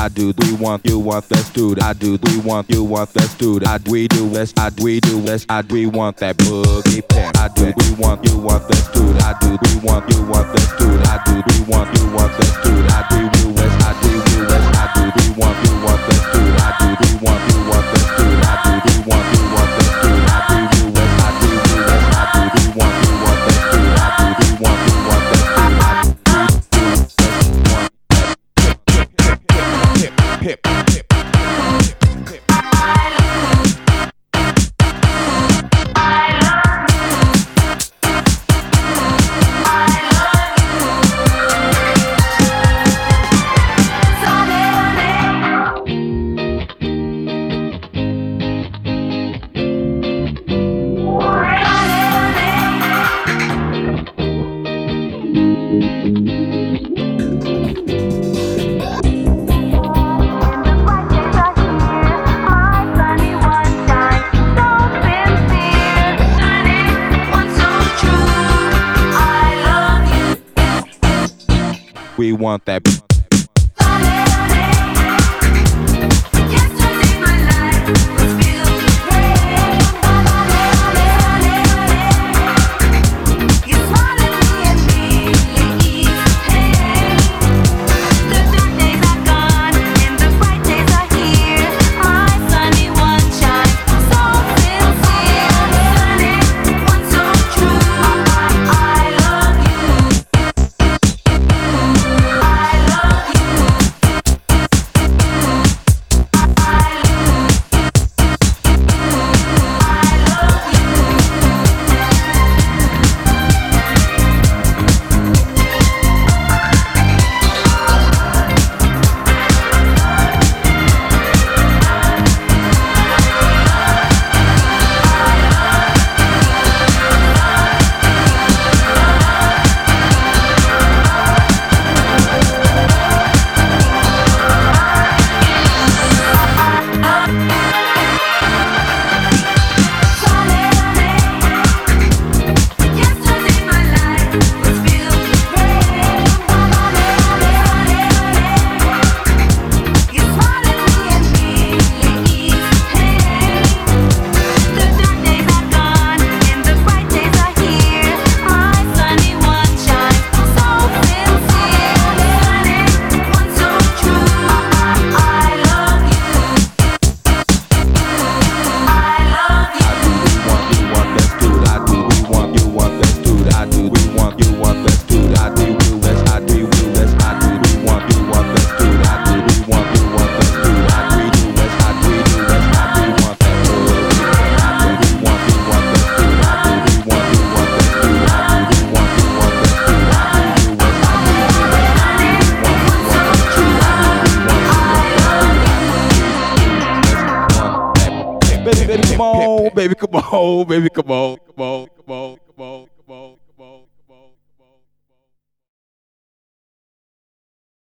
I do, we want, you want, let's do it. I do, we want, you want, let's do it. I do, we do, let's, I we do, let's, I do, we want that boogie pimp. I do, we want, you want, let's do it. I do, we want, you want, let's do it. I do, we want, you want, let's do it. We want that. On, baby, come on, baby, come on, come on, come on, come on, come on.